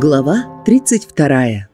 Глава 32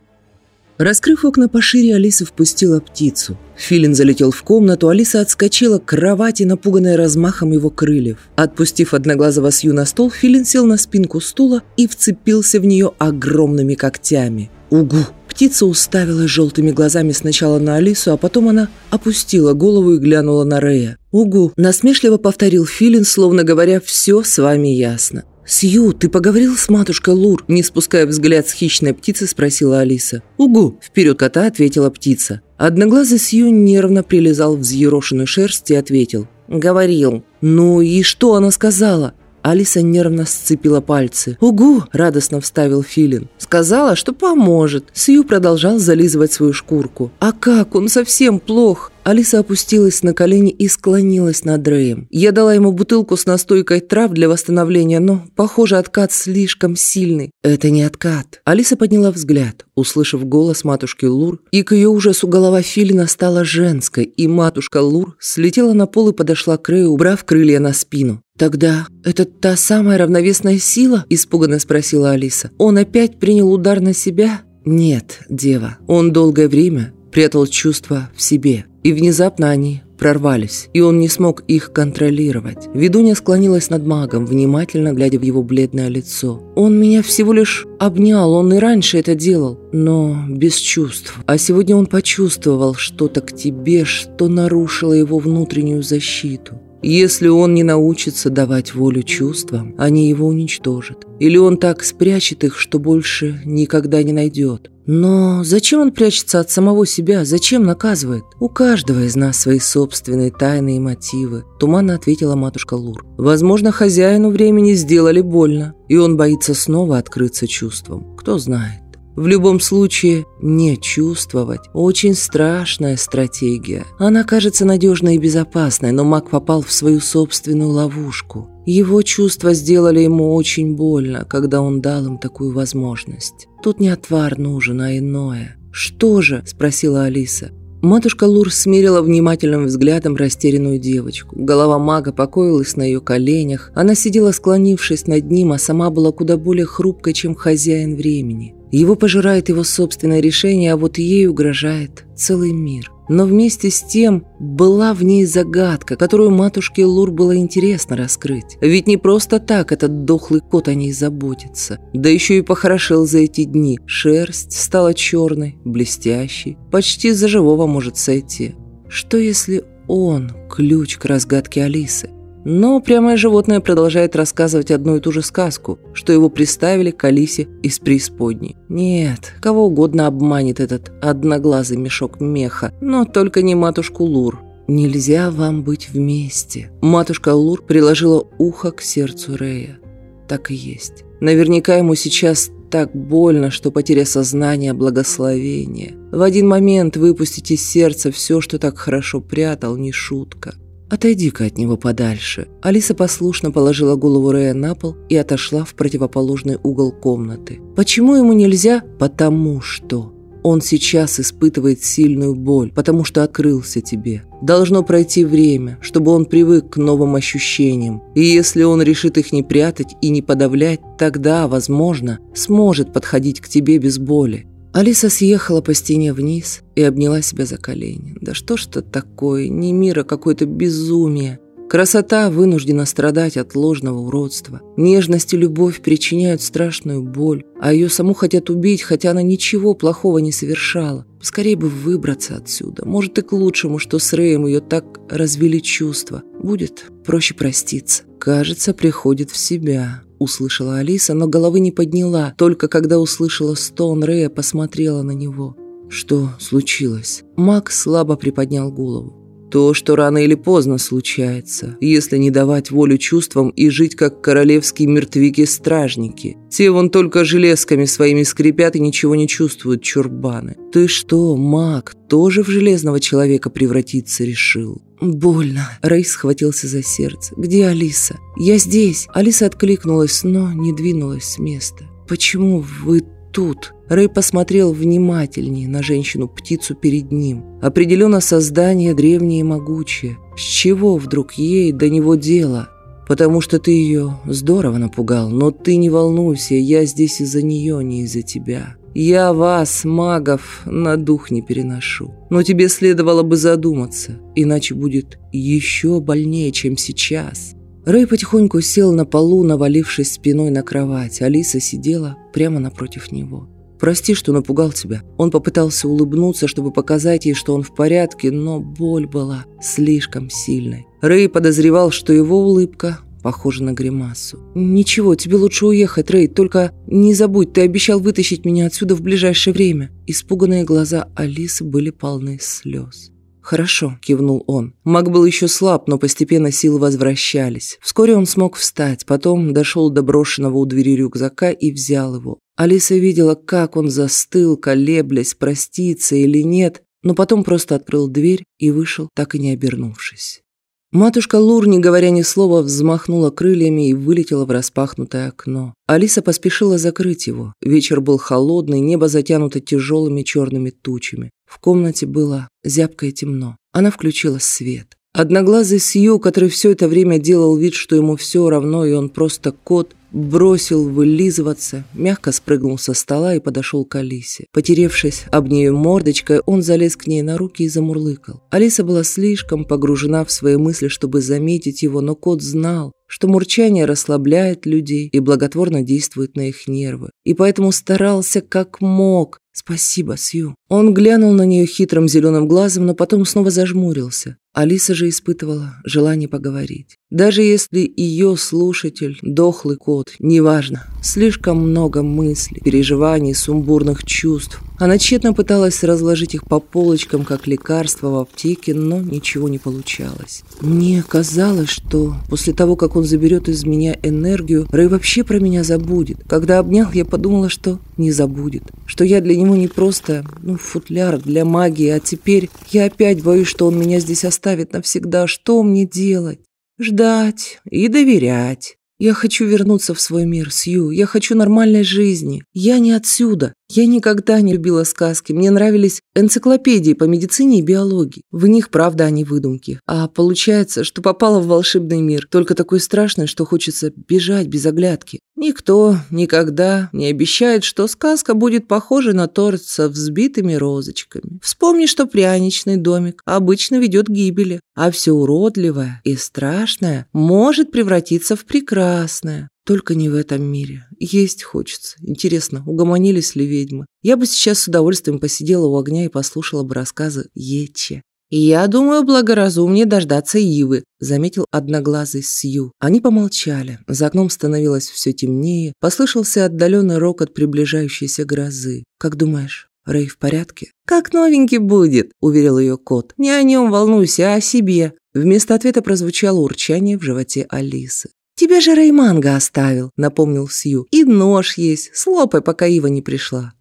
Раскрыв окна пошире, Алиса впустила птицу. Филин залетел в комнату, Алиса отскочила к кровати, напуганная размахом его крыльев. Отпустив одноглазого Сью на стол, Филин сел на спинку стула и вцепился в нее огромными когтями. «Угу!» Птица уставилась желтыми глазами сначала на Алису, а потом она опустила голову и глянула на Рея. «Угу!» – насмешливо повторил Филин, словно говоря, «все с вами ясно». «Сью, ты поговорил с матушкой Лур?» Не спуская взгляд с хищной птицы, спросила Алиса. «Угу!» – вперед кота ответила птица. Одноглазый Сью нервно прилезал в взъерошенную шерсть и ответил. «Говорил». «Ну и что она сказала?» Алиса нервно сцепила пальцы. «Угу!» – радостно вставил Филин. «Сказала, что поможет». Сью продолжал зализывать свою шкурку. «А как? Он совсем плох!» Алиса опустилась на колени и склонилась над Рэем. Я дала ему бутылку с настойкой трав для восстановления, но, похоже, откат слишком сильный. Это не откат. Алиса подняла взгляд, услышав голос матушки Лур, и к ее ужасу голова Филина стала женской, и матушка Лур слетела на пол и подошла к Рэю, убрав крылья на спину. «Тогда это та самая равновесная сила?» – испуганно спросила Алиса. «Он опять принял удар на себя?» «Нет, дева. Он долгое время прятал чувства в себе. И внезапно они прорвались, и он не смог их контролировать. Ведунья склонилась над магом, внимательно глядя в его бледное лицо. «Он меня всего лишь обнял, он и раньше это делал, но без чувств. А сегодня он почувствовал что-то к тебе, что нарушило его внутреннюю защиту. Если он не научится давать волю чувствам, они его уничтожат. Или он так спрячет их, что больше никогда не найдет. Но зачем он прячется от самого себя? Зачем наказывает? У каждого из нас свои собственные тайны и мотивы, туманно ответила матушка Лур. Возможно, хозяину времени сделали больно, и он боится снова открыться чувствам. Кто знает. В любом случае, не чувствовать – очень страшная стратегия. Она кажется надежной и безопасной, но маг попал в свою собственную ловушку. Его чувства сделали ему очень больно, когда он дал им такую возможность. Тут не отвар нужен, а иное. «Что же?» – спросила Алиса. Матушка Лур смерила внимательным взглядом растерянную девочку. Голова мага покоилась на ее коленях. Она сидела, склонившись над ним, а сама была куда более хрупкой, чем хозяин времени. Его пожирает его собственное решение, а вот ей угрожает целый мир. Но вместе с тем была в ней загадка, которую матушке Лур было интересно раскрыть. Ведь не просто так этот дохлый кот о ней заботится. Да еще и похорошел за эти дни. Шерсть стала черной, блестящей, почти за живого может сойти. Что если он ключ к разгадке Алисы? Но упрямое животное продолжает рассказывать одну и ту же сказку, что его приставили к Алисе из преисподней. Нет, кого угодно обманет этот одноглазый мешок меха, но только не матушку Лур. «Нельзя вам быть вместе». Матушка Лур приложила ухо к сердцу Рея. Так и есть. Наверняка ему сейчас так больно, что потеря сознания – благословение. В один момент выпустить из сердца все, что так хорошо прятал, не шутка. «Отойди-ка от него подальше». Алиса послушно положила голову Рэя на пол и отошла в противоположный угол комнаты. «Почему ему нельзя? Потому что...» Он сейчас испытывает сильную боль, потому что открылся тебе. Должно пройти время, чтобы он привык к новым ощущениям. И если он решит их не прятать и не подавлять, тогда, возможно, сможет подходить к тебе без боли. Алиса съехала по стене вниз и обняла себя за колени. Да что ж это такое? Не мира, какое-то безумие. Красота вынуждена страдать от ложного уродства. Нежность и любовь причиняют страшную боль, а ее саму хотят убить, хотя она ничего плохого не совершала. Скорее бы выбраться отсюда. Может и к лучшему, что с Рэем ее так развели чувства. Будет проще проститься. Кажется, приходит в себя услышала Алиса, но головы не подняла, только когда услышала стон Рэя, посмотрела на него. Что случилось? Макс слабо приподнял голову. То, что рано или поздно случается, если не давать волю чувствам и жить как королевские мертвяки-стражники. Те вон только железками своими скрипят и ничего не чувствуют, чурбаны. Ты что, маг, тоже в железного человека превратиться решил? Больно. Рэй схватился за сердце. Где Алиса? Я здесь. Алиса откликнулась, но не двинулась с места. Почему вы тут? Рэй посмотрел внимательнее на женщину-птицу перед ним. Определенно создание древнее и могучее. С чего вдруг ей до него дело? потому что ты ее здорово напугал. Но ты не волнуйся, я здесь из-за нее, не из-за тебя. Я вас, магов, на дух не переношу. Но тебе следовало бы задуматься, иначе будет еще больнее, чем сейчас. Рэй потихоньку сел на полу, навалившись спиной на кровать. Алиса сидела прямо напротив него. «Прости, что напугал тебя». Он попытался улыбнуться, чтобы показать ей, что он в порядке, но боль была слишком сильной. Рэй подозревал, что его улыбка похожа на гримасу. «Ничего, тебе лучше уехать, Рэй, только не забудь, ты обещал вытащить меня отсюда в ближайшее время». Испуганные глаза Алисы были полны слез. «Хорошо», – кивнул он. Маг был еще слаб, но постепенно силы возвращались. Вскоре он смог встать, потом дошел до брошенного у двери рюкзака и взял его. Алиса видела, как он застыл, колеблясь, проститься или нет, но потом просто открыл дверь и вышел, так и не обернувшись. Матушка Лур, не говоря ни слова, взмахнула крыльями и вылетела в распахнутое окно. Алиса поспешила закрыть его. Вечер был холодный, небо затянуто тяжелыми черными тучами. В комнате было зябко и темно. Она включила свет. Одноглазый Сью, который все это время делал вид, что ему все равно, и он просто кот, бросил вылизываться, мягко спрыгнул со стола и подошел к Алисе. Потеревшись об нее мордочкой, он залез к ней на руки и замурлыкал. Алиса была слишком погружена в свои мысли, чтобы заметить его, но кот знал, что мурчание расслабляет людей и благотворно действует на их нервы. И поэтому старался как мог. «Спасибо, Сью». Он глянул на нее хитрым зеленым глазом, но потом снова зажмурился. Алиса же испытывала желание поговорить. Даже если ее слушатель – дохлый кот, неважно. Слишком много мыслей, переживаний, сумбурных чувств. Она тщетно пыталась разложить их по полочкам, как лекарство в аптеке, но ничего не получалось. Мне казалось, что после того, как он заберет из меня энергию, Рэй вообще про меня забудет. Когда обнял, я подумала, что не забудет. Что я для него не просто, ну, футляр для магии, а теперь я опять боюсь, что он меня здесь оставит навсегда. Что мне делать? Ждать и доверять. Я хочу вернуться в свой мир, Сью. Я хочу нормальной жизни. Я не отсюда. Я никогда не любила сказки. Мне нравились энциклопедии по медицине и биологии. В них, правда, они выдумки. А получается, что попала в волшебный мир, только такой страшный, что хочется бежать без оглядки. Никто никогда не обещает, что сказка будет похожа на торт со взбитыми розочками. Вспомни, что пряничный домик обычно ведет к гибели, а все уродливое и страшное может превратиться в прекрасное. Только не в этом мире. Есть хочется. Интересно, угомонились ли ведьмы? Я бы сейчас с удовольствием посидела у огня и послушала бы рассказы Ече. «Я думаю, благоразумнее дождаться Ивы», — заметил одноглазый Сью. Они помолчали. За окном становилось все темнее. Послышался отдаленный рокот приближающейся грозы. «Как думаешь, Рэй в порядке?» «Как новенький будет», — уверил ее кот. «Не о нем волнуйся, а о себе». Вместо ответа прозвучало урчание в животе Алисы. «Тебе же Рейманга оставил», — напомнил Сью. «И нож есть. Слопай, пока Ива не пришла».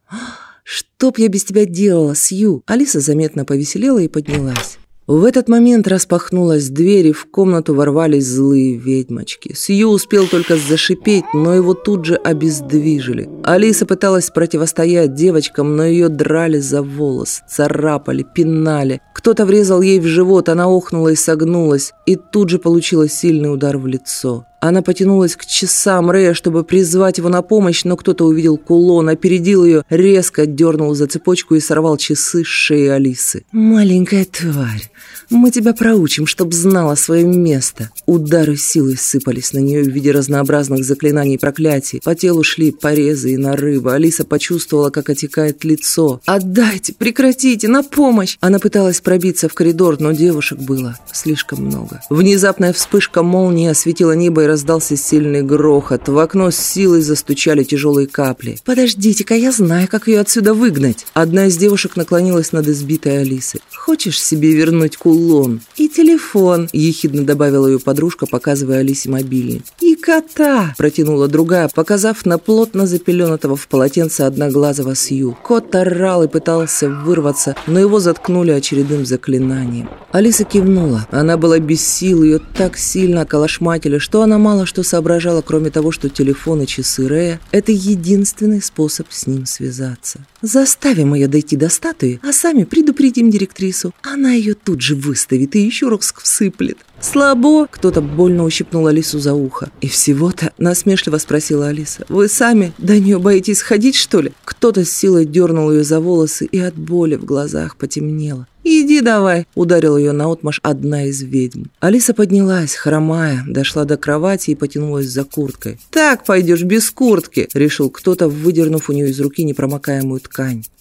«Что б я без тебя делала, Сью?» Алиса заметно повеселела и поднялась. В этот момент распахнулась дверь, и в комнату ворвались злые ведьмочки. Сью успел только зашипеть, но его тут же обездвижили. Алиса пыталась противостоять девочкам, но ее драли за волос, царапали, пинали. Кто-то врезал ей в живот, она охнула и согнулась, и тут же получила сильный удар в лицо. Она потянулась к часам Рэя, чтобы призвать его на помощь, но кто-то увидел кулон, опередил ее, резко дернул за цепочку и сорвал часы с шеи Алисы. «Маленькая тварь, мы тебя проучим, чтоб знала свое место». Удары силой сыпались на нее в виде разнообразных заклинаний и проклятий. По телу шли порезы и нарывы. Алиса почувствовала, как отекает лицо. «Отдайте, прекратите, на помощь!» Она пыталась пробиться в коридор, но девушек было слишком много. Внезапная вспышка молнии осветила небо и раздался сильный грохот. В окно с силой застучали тяжелые капли. «Подождите-ка, я знаю, как ее отсюда выгнать!» Одна из девушек наклонилась над избитой Алисой. «Хочешь себе вернуть кулон?» «И телефон», – ехидно добавила ее подружка, показывая Алисе мобильник. «И кота!» – протянула другая, показав на плотно запеленатого в полотенце одноглазого Сью. Кот орал и пытался вырваться, но его заткнули очередным заклинанием. Алиса кивнула. Она была без сил, ее так сильно околошматили, что она мало что соображала, кроме того, что телефон и часы Рея – это единственный способ с ним связаться. «Заставим ее дойти до статуи, а сами предупредим директрису. Она ее тут же выставит и еще раз всыплет». «Слабо?» – кто-то больно ущипнул Алису за ухо. «И всего-то?» – насмешливо спросила Алиса. «Вы сами до нее боитесь ходить, что ли?» Кто-то с силой дернул ее за волосы, и от боли в глазах потемнело. «Иди давай!» – ударила ее наотмашь одна из ведьм. Алиса поднялась, хромая, дошла до кровати и потянулась за курткой. «Так пойдешь без куртки!» – решил кто-то, выдернув у нее из руки непромокаемую ткань.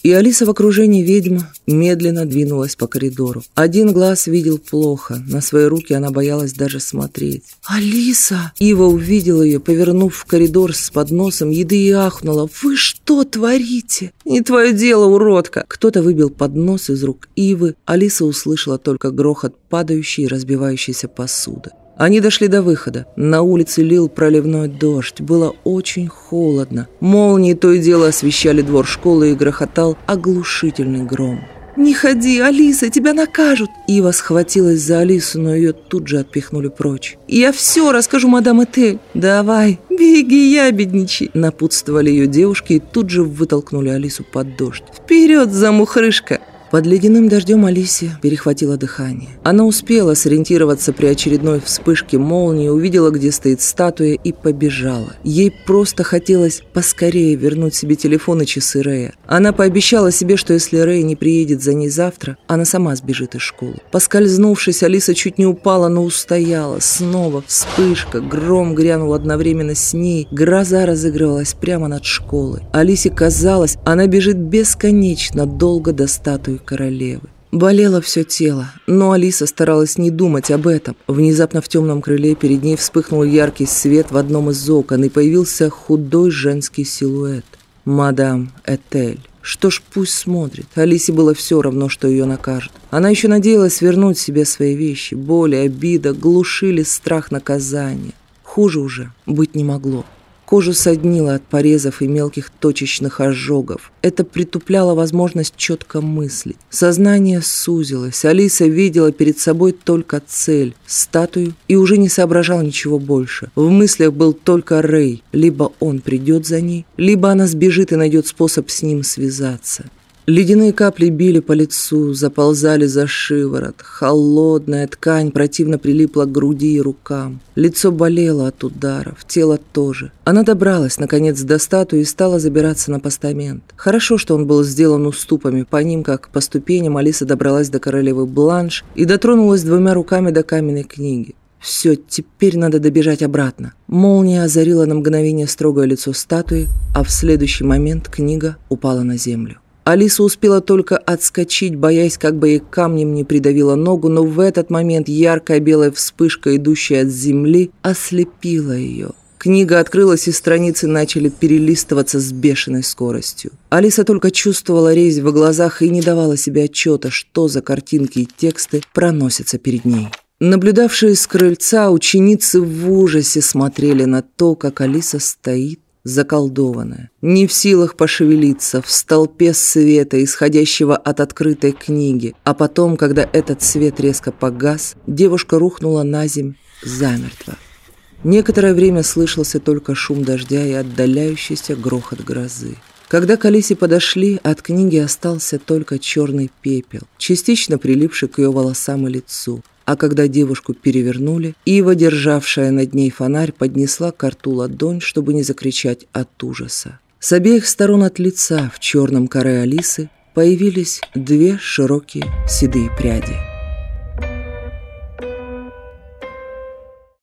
И Алиса в окружении ведьм медленно двинулась по коридору. Один глаз видел плохо, на свои руки она боялась даже смотреть. «Алиса!» Ива увидела ее, повернув в коридор с подносом еды и ахнула. «Вы что творите?» «Не твое дело, уродка!» Кто-то выбил поднос из рук Ивы, Алиса услышала только грохот падающей и разбивающейся посуды. Они дошли до выхода. На улице лил проливной дождь. Было очень холодно. Молнии то и дело освещали двор школы и грохотал оглушительный гром. «Не ходи, Алиса, тебя накажут!» Ива схватилась за Алису, но ее тут же отпихнули прочь. «Я все расскажу, мадам Этель!» «Давай, беги, ябедничай!» Напутствовали ее девушки и тут же вытолкнули Алису под дождь. «Вперед, замухрышка!» Под ледяным дождем Алисе перехватило дыхание. Она успела сориентироваться при очередной вспышке молнии, увидела, где стоит статуя и побежала. Ей просто хотелось поскорее вернуть себе телефон и часы Рэя. Она пообещала себе, что если Рэй не приедет за ней завтра, она сама сбежит из школы. Поскользнувшись, Алиса чуть не упала, но устояла. Снова вспышка, гром грянул одновременно с ней, гроза разыгрывалась прямо над школой. Алисе казалось, она бежит бесконечно долго до статуи королевы. Болело все тело, но Алиса старалась не думать об этом. Внезапно в темном крыле перед ней вспыхнул яркий свет в одном из окон, и появился худой женский силуэт. Мадам Этель. Что ж, пусть смотрит. Алисе было все равно, что ее накажут. Она еще надеялась вернуть себе свои вещи. Боль и обида глушили страх наказания. Хуже уже быть не могло. Кожу соднило от порезов и мелких точечных ожогов. Это притупляло возможность четко мыслить. Сознание сузилось. Алиса видела перед собой только цель – статую, и уже не соображала ничего больше. В мыслях был только Рэй. Либо он придет за ней, либо она сбежит и найдет способ с ним связаться. Ледяные капли били по лицу, заползали за шиворот. Холодная ткань противно прилипла к груди и рукам. Лицо болело от ударов, тело тоже. Она добралась, наконец, до статуи и стала забираться на постамент. Хорошо, что он был сделан уступами. По ним, как по ступеням, Алиса добралась до королевы Бланш и дотронулась двумя руками до каменной книги. Все, теперь надо добежать обратно. Молния озарила на мгновение строгое лицо статуи, а в следующий момент книга упала на землю. Алиса успела только отскочить, боясь, как бы ей камнем не придавила ногу, но в этот момент яркая белая вспышка, идущая от земли, ослепила ее. Книга открылась, и страницы начали перелистываться с бешеной скоростью. Алиса только чувствовала резь в глазах и не давала себе отчета, что за картинки и тексты проносятся перед ней. Наблюдавшие с крыльца ученицы в ужасе смотрели на то, как Алиса стоит, заколдованная, не в силах пошевелиться в столпе света, исходящего от открытой книги, а потом, когда этот свет резко погас, девушка рухнула на земь замертво. Некоторое время слышался только шум дождя и отдаляющийся грохот грозы. Когда к Алисе подошли, от книги остался только черный пепел, частично прилипший к ее волосам и лицу а когда девушку перевернули, Ива, державшая над ней фонарь, поднесла к рту ладонь, чтобы не закричать от ужаса. С обеих сторон от лица в черном коре Алисы появились две широкие седые пряди.